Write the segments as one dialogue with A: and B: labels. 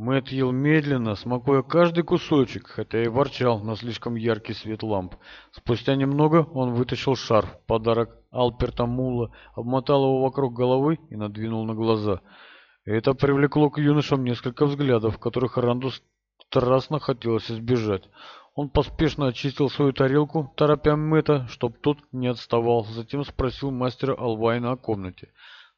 A: Мэтт ел медленно, смакуя каждый кусочек, хотя и ворчал на слишком яркий свет ламп. Спустя немного он вытащил шарф, подарок Алперта Мула, обмотал его вокруг головы и надвинул на глаза. Это привлекло к юношам несколько взглядов, которых Ранду страстно хотелось избежать. Он поспешно очистил свою тарелку, торопя Мэтта, чтоб тот не отставал, затем спросил мастера Алвайна о комнате.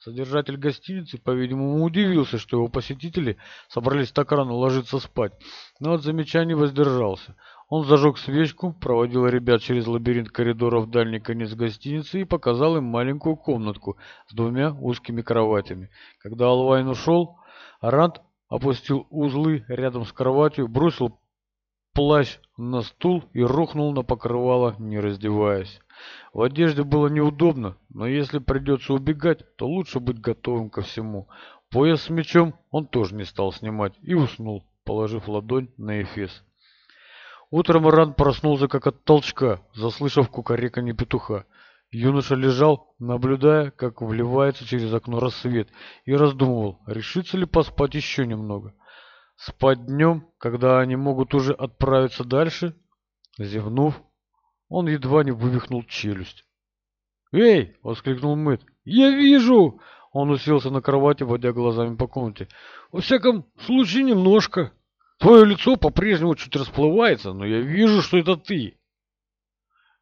A: Содержатель гостиницы, по-видимому, удивился, что его посетители собрались так рано ложиться спать, но от замечаний воздержался. Он зажег свечку, проводил ребят через лабиринт коридоров в дальний конец гостиницы и показал им маленькую комнатку с двумя узкими кроватями. Когда Алвайн ушел, Арант опустил узлы рядом с кроватью, бросил плащ на стул и рухнул на покрывало, не раздеваясь в одежде было неудобно но если придется убегать то лучше быть готовым ко всему. Пояс с мечом он тоже не стал снимать и уснул положив ладонь на эфес. Утром ран проснулся как от толчка заслышав кукареканье петуха. Юноша лежал наблюдая как вливается через окно рассвет и раздумывал решится ли поспать еще немного. Спать днем когда они могут уже отправиться дальше? Зевнув он едва не вывихнул челюсть. «Эй!» — воскликнул Мэтт. «Я вижу!» — он уселся на кровати, водя глазами по комнате. «Во всяком случае, немножко. Твое лицо по-прежнему чуть расплывается, но я вижу, что это ты.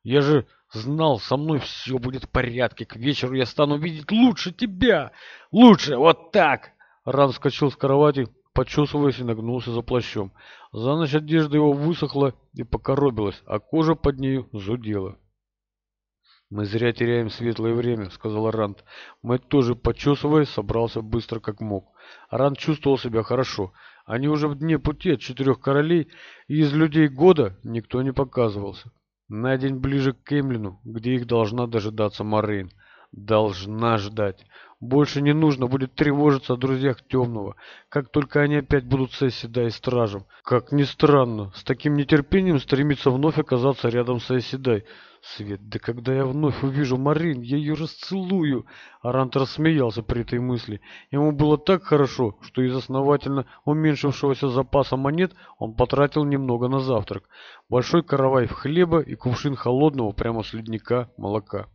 A: Я же знал, со мной все будет в порядке. К вечеру я стану видеть лучше тебя. Лучше, вот так!» Ран вскочил с кровати, подчесываясь и нагнулся за плащом. За ночь одежда его высохла и покоробилась, а кожа под нею зудела. «Мы зря теряем светлое время», — сказал Ранд. Мэтт тоже, подчесываясь, собрался быстро, как мог. Ранд чувствовал себя хорошо. Они уже в дне пути от четырех королей, и из людей года никто не показывался. На день ближе к Кемлину, где их должна дожидаться Морейн. Должна ждать больше не нужно будет тревожиться о друзьях Темного, как только они опять будут с Эсседа Стражем. Как ни странно, с таким нетерпением стремится вновь оказаться рядом с Эсседай. Свет, да когда я вновь увижу Марин, я ее расцелую. Арант рассмеялся при этой мысли. Ему было так хорошо, что из основательно уменьшившегося запаса монет он потратил немного на завтрак. Большой каравай в хлеба и кувшин холодного прямо с ледника молока.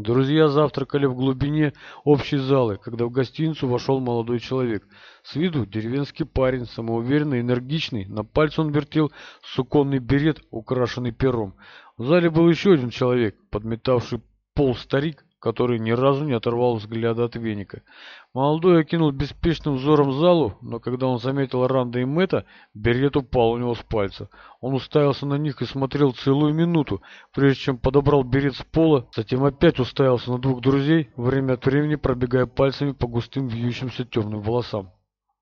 A: Друзья завтракали в глубине общей залы, когда в гостиницу вошел молодой человек. С виду деревенский парень, самоуверенный, энергичный. На пальце он вертел суконный берет, украшенный пером. В зале был еще один человек, подметавший пол старик который ни разу не оторвал взгляда от веника. Молодой окинул беспечным взором залу, но когда он заметил Ранда и Мэтта, берет упал у него с пальца. Он уставился на них и смотрел целую минуту, прежде чем подобрал берет с пола, затем опять уставился на двух друзей, время от времени пробегая пальцами по густым вьющимся темным волосам.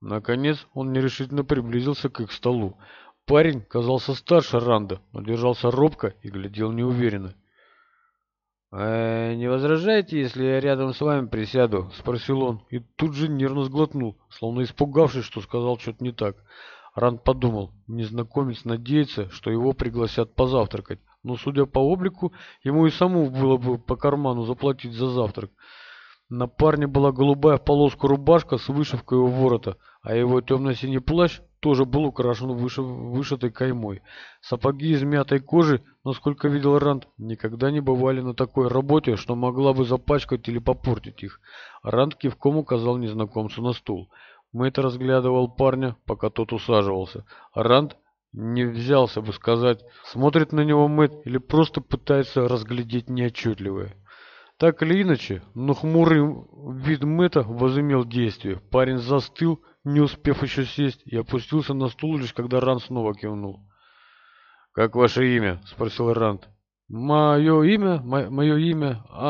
A: Наконец он нерешительно приблизился к их столу. Парень казался старше Ранда, но держался робко и глядел неуверенно. «Э, «Не возражаете, если я рядом с вами присяду?» — спросил он. И тут же нервно сглотнул, словно испугавшись, что сказал что-то не так. Ран подумал, незнакомец надеется, что его пригласят позавтракать. Но, судя по облику, ему и саму было бы по карману заплатить за завтрак. На парне была голубая полоска рубашка с вышивкой у ворота, а его темно-синий плащ тоже был украшен выше, вышитой каймой. Сапоги из мятой кожи, насколько видел Ранд, никогда не бывали на такой работе, что могла бы запачкать или попортить их. Ранд кивком указал незнакомцу на стул. Мэтт разглядывал парня, пока тот усаживался. Ранд не взялся бы сказать, смотрит на него Мэтт или просто пытается разглядеть неотчетливое. Так или иначе, но хмурый вид Мэтта возымел действие. Парень застыл, не успев еще сесть, я опустился на стул лишь, когда Ранд снова кивнул. «Как ваше имя?» — спросил Ранд. «Мое имя? Мое имя? А,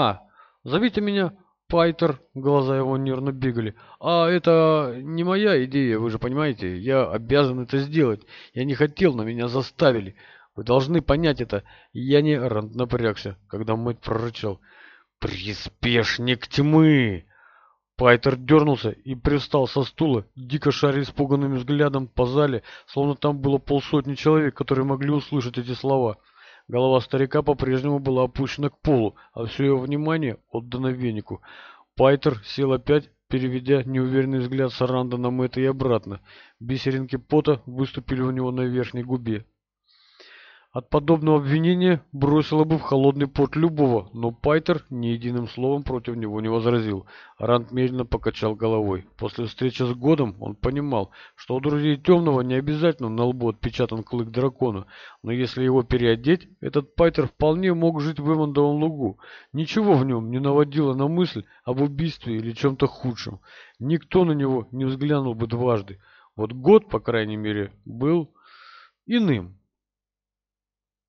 A: а, зовите меня Пайтер». Глаза его нервно бегали. «А это не моя идея, вы же понимаете. Я обязан это сделать. Я не хотел, но меня заставили. Вы должны понять это. Я не...» Ранд напрягся, когда Мэтт прорычал. «Приспешник тьмы!» Пайтер дернулся и привстал со стула, дико шаря испуганным взглядом по зале, словно там было полсотни человек, которые могли услышать эти слова. Голова старика по-прежнему была опущена к полу, а все его внимание отдано венику. Пайтер сел опять, переведя неуверенный взгляд с Аранда на Мэтта и обратно. Бисеринки пота выступили у него на верхней губе. От подобного обвинения бросило бы в холодный пот любого, но Пайтер ни единым словом против него не возразил. Ранд медленно покачал головой. После встречи с Годом он понимал, что у друзей Темного не обязательно на лбу отпечатан клык дракона, но если его переодеть, этот Пайтер вполне мог жить в Эвандовом лугу. Ничего в нем не наводило на мысль об убийстве или чем-то худшем. Никто на него не взглянул бы дважды. Вот Год, по крайней мере, был иным.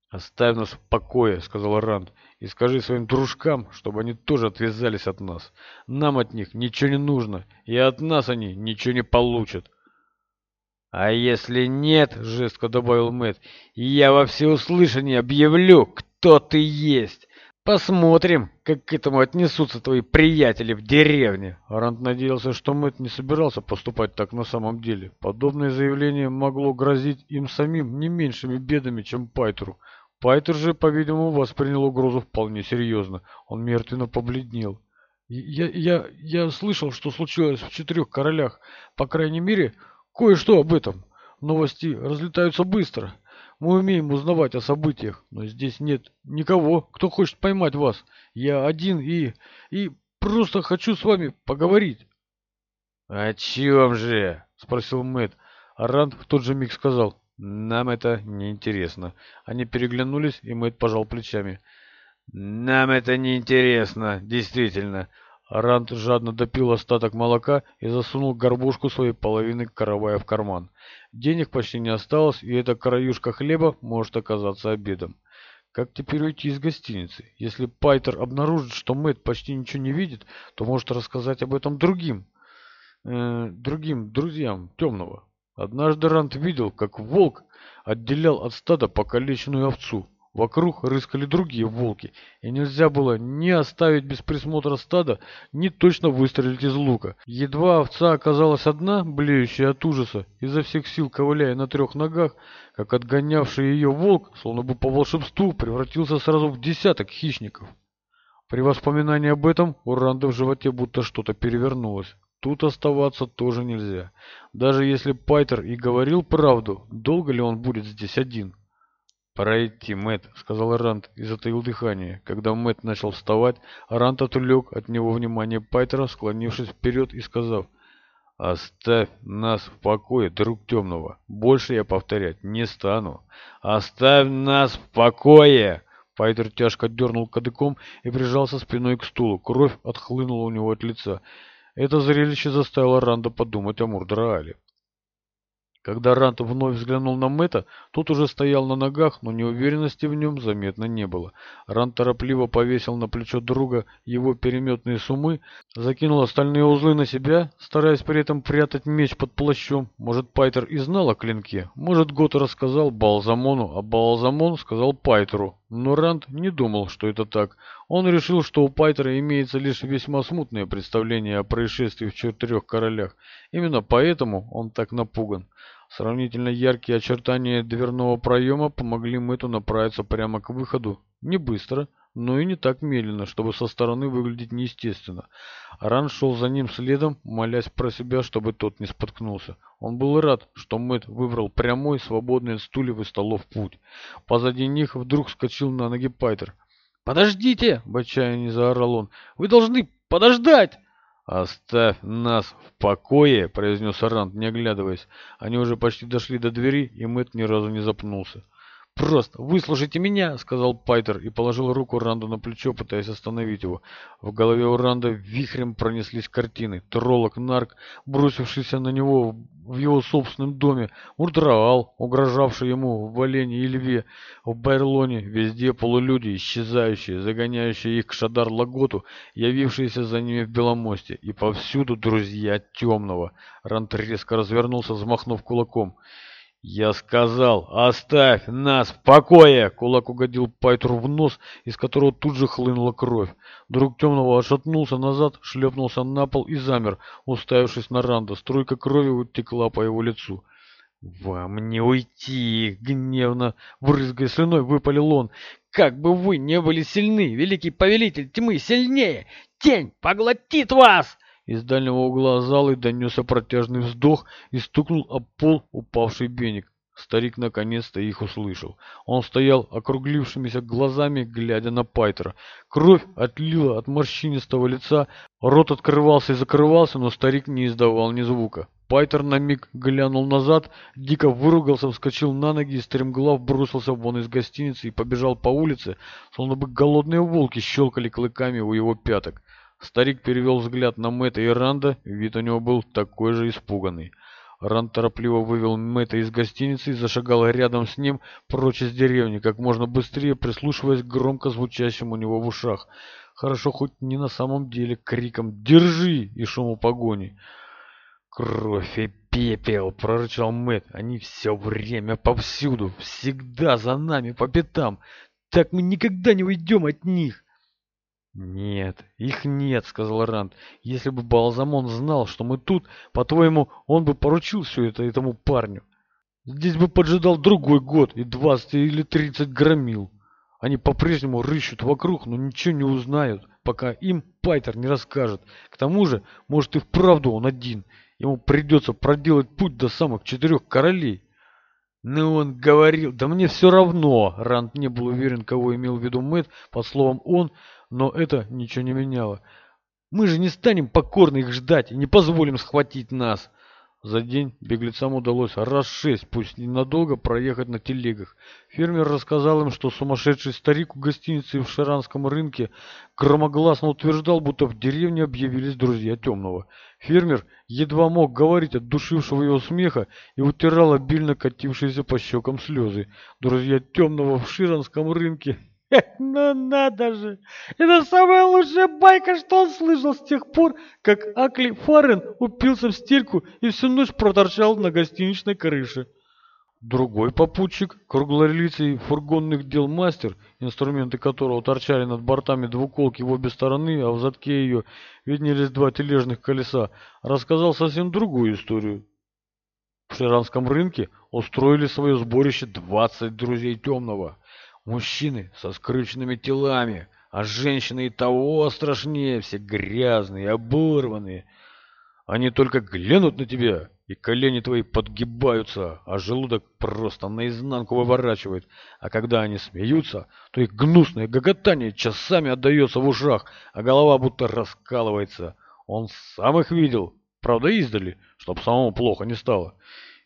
A: «Оставь нас в покое», — сказал Ранд, — «и скажи своим дружкам, чтобы они тоже отвязались от нас. Нам от них ничего не нужно, и от нас они ничего не получат». «А если нет», — жестко добавил Мэтт, — «я во всеуслышание объявлю, кто ты есть. Посмотрим, как к этому отнесутся твои приятели в деревне». Ранд надеялся, что Мэтт не собирался поступать так на самом деле. Подобное заявление могло грозить им самим не меньшими бедами, чем Пайтру. Пайтер же, по-видимому, воспринял угрозу вполне серьезно. Он мертвенно побледнел. «Я, я, я слышал, что случилось в четырех королях. По крайней мере, кое-что об этом. Новости разлетаются быстро. Мы умеем узнавать о событиях, но здесь нет никого, кто хочет поймать вас. Я один и... и просто хочу с вами поговорить».
B: «О чем же?» — спросил Мэтт.
A: А Ранд в тот же миг сказал. «Нам это не интересно. Они переглянулись, и Мэтт пожал плечами.
B: «Нам это не интересно, действительно!»
A: Рант жадно допил остаток молока и засунул горбушку своей половины каравая в карман. Денег почти не осталось, и эта краюшка хлеба может оказаться обедом. Как теперь уйти из гостиницы? Если Пайтер обнаружит, что Мэтт почти ничего не видит, то может рассказать об этом другим, э, другим друзьям Темного. Однажды Рант видел, как волк отделял от стада покалеченную овцу. Вокруг рыскали другие волки, и нельзя было ни оставить без присмотра стада, ни точно выстрелить из лука. Едва овца оказалась одна, блеющая от ужаса, изо всех сил ковыляя на трех ногах, как отгонявший ее волк, словно бы по волшебству, превратился сразу в десяток хищников. При воспоминании об этом у Ранда в животе будто что-то перевернулось. Тут оставаться тоже нельзя. Даже если Пайтер и говорил правду, долго ли он будет здесь один?
B: «Пора идти, Мэтт», — сказал Рант и затаил дыхание. Когда Мэтт начал вставать, Рант отвлек от него внимание Пайтера, склонившись вперед и сказав, «Оставь нас в покое, друг темного. Больше я повторять не стану. Оставь нас в покое!» Пайтер тяжко дернул кадыком и прижался спиной к стулу. Кровь отхлынула у него от лица. Это зрелище заставило Ранда подумать о Мурдраале. Когда Ранд вновь взглянул на Мэтта, тот уже стоял на ногах, но неуверенности в нем заметно не было. Ранд торопливо повесил на плечо друга его переметные сумы, закинул остальные узлы на себя, стараясь при этом прятать меч под плащом. Может, Пайтер и знал о клинке, может, Гот рассказал Балзамону, а Балзамон сказал Пайтеру. Но Ранд не думал, что это так. Он решил, что у Пайтера имеется лишь весьма смутное представление о происшествии в четырех королях. Именно поэтому он так напуган. Сравнительно яркие очертания дверного проема помогли Мэтту направиться прямо к выходу. Не быстро, но и не так медленно, чтобы со стороны выглядеть неестественно. Ран шел за ним следом, молясь про себя, чтобы тот не споткнулся. Он был рад, что Мэтт выбрал прямой, свободный от стульев и столов путь. Позади них вдруг вскочил на ноги Пайтер. «Подождите!» – в отчаянии заорал он. «Вы должны подождать!» «Оставь нас в покое!» – произнес Арант, не оглядываясь. Они уже почти дошли до двери, и Мэтт ни разу не запнулся.
A: «Просто выслушайте меня!» — сказал Пайтер и положил руку Ранду на плечо, пытаясь остановить его. В голове у Ранда вихрем пронеслись картины. Троллок Нарк, бросившийся на него в его собственном доме, Урдраал, угрожавший ему в Валене и Льве, в Байрлоне, везде полулюди, исчезающие, загоняющие их к Шадар-Лаготу, явившиеся за ними в Беломосте, и повсюду друзья Темного. Ранд резко развернулся, взмахнув кулаком.
B: Я сказал, оставь нас в покое! Кулак угодил Пайтру в нос, из которого тут же хлынула кровь. Друг темного отшатнулся назад, шлепнулся на пол и замер, уставившись на Ранда. Струйка крови утекла по его лицу.
A: «Вам не уйти!» — гневно, брызгая слюной, выпалил он. «Как бы вы не были сильны, великий повелитель тьмы сильнее! Тень поглотит вас!» Из дальнего угла залы донесся протяжный вздох и стукнул об пол упавший беник. Старик наконец-то их услышал. Он стоял округлившимися глазами, глядя на Пайтера. Кровь отлила от морщинистого лица, рот открывался и закрывался, но старик не издавал ни звука. Пайтер на миг глянул назад, дико выругался, вскочил на ноги и стремглав бросился вон из гостиницы и побежал по улице, словно бы голодные волки щелкали клыками у его пяток. Старик перевел взгляд на Мэтта и Ранда, вид у него был такой же испуганный. Ранд торопливо вывел Мэтта из гостиницы и зашагал рядом с ним прочь из деревни, как можно быстрее прислушиваясь к громко звучащим у него в ушах. Хорошо, хоть не на самом деле криком «Держи!» и шуму погони. «Кровь и пепел!» — прорычал Мэтт. «Они все время повсюду, всегда за нами, по пятам. Так мы никогда не уйдем от них!» «Нет, их нет», — сказал Рант. «Если бы Балзамон знал, что мы тут, по-твоему, он бы поручил все это этому парню. Здесь бы поджидал другой год и двадцать или тридцать громил. Они по-прежнему рыщут вокруг, но ничего не узнают, пока им Пайтер не расскажет. К тому же, может и вправду он один. Ему придется проделать путь до самых четырех королей». Ну, он говорил, да мне все равно. Рант не был уверен, кого имел в виду Мэтт. По словам «он» но это ничего не меняло. Мы же не станем покорно их ждать и не позволим схватить нас. За день беглецам удалось раз шесть, пусть ненадолго, проехать на телегах. Фермер рассказал им, что сумасшедший старик у гостиницы в Шаранском рынке громогласно утверждал, будто в деревне объявились друзья Темного. Фермер едва мог говорить от душившего его смеха и утирал обильно катившиеся по щекам слезы. Друзья Темного в Ширанском рынке... Ну надо же! Это самая лучшая байка, что он слышал с тех пор, как Акли Фарен упился в стельку и всю ночь проторчал на гостиничной крыше. Другой попутчик, круглолицый фургонных дел мастер, инструменты которого торчали над бортами двуколки в обе стороны, а в задке ее виднелись два тележных колеса, рассказал совсем другую историю. В Ширанском рынке устроили свое сборище 20 друзей темного – Мужчины со скрюченными телами, а женщины и того страшнее, все грязные, оборванные. Они только глянут на тебя, и колени твои подгибаются, а желудок просто наизнанку выворачивает. А когда они смеются, то их гнусное гоготание часами отдается в ушах, а голова будто раскалывается. Он сам их видел, правда издали, чтоб самому плохо не стало.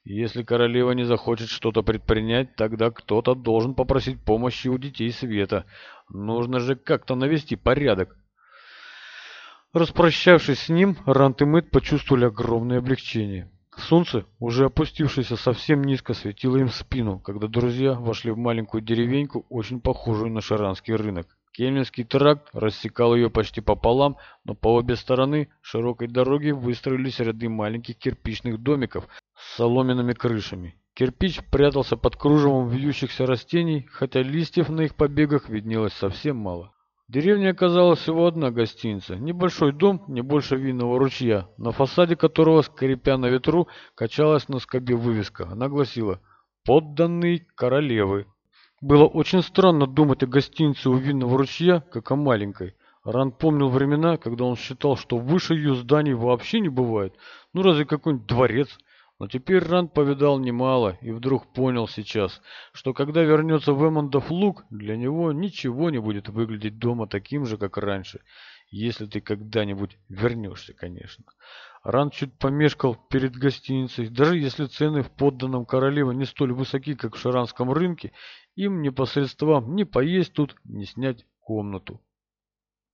A: Если королева не захочет что-то предпринять, тогда кто-то должен попросить помощи у детей Света. Нужно же как-то навести порядок. Распрощавшись с ним, Рант и Мэтт почувствовали огромное облегчение. Солнце, уже опустившееся совсем низко, светило им спину, когда друзья вошли в маленькую деревеньку, очень похожую на шаранский рынок. Кемельский тракт рассекал ее почти пополам, но по обе стороны широкой дороги выстроились ряды маленьких кирпичных домиков с соломенными крышами. Кирпич прятался под кружевом вьющихся растений, хотя листьев на их побегах виднелось совсем мало. В деревне оказалась всего одна гостиница, небольшой дом, не больше винного ручья, на фасаде которого, скрипя на ветру, качалась на скобе вывеска. Она гласила «Подданный королевы». Было очень странно думать о гостинице у Винного ручья, как о маленькой. Ран помнил времена, когда он считал, что выше ее зданий вообще не бывает. Ну разве какой-нибудь дворец? Но теперь Ран повидал немало и вдруг понял сейчас, что когда вернется в Эммондов луг, для него ничего не будет выглядеть дома таким же, как раньше если ты когда-нибудь вернешься, конечно. Ран чуть помешкал перед гостиницей. Даже если цены в подданном королеве не столь высоки, как в шаранском рынке, им непосредством не поесть тут, не снять комнату.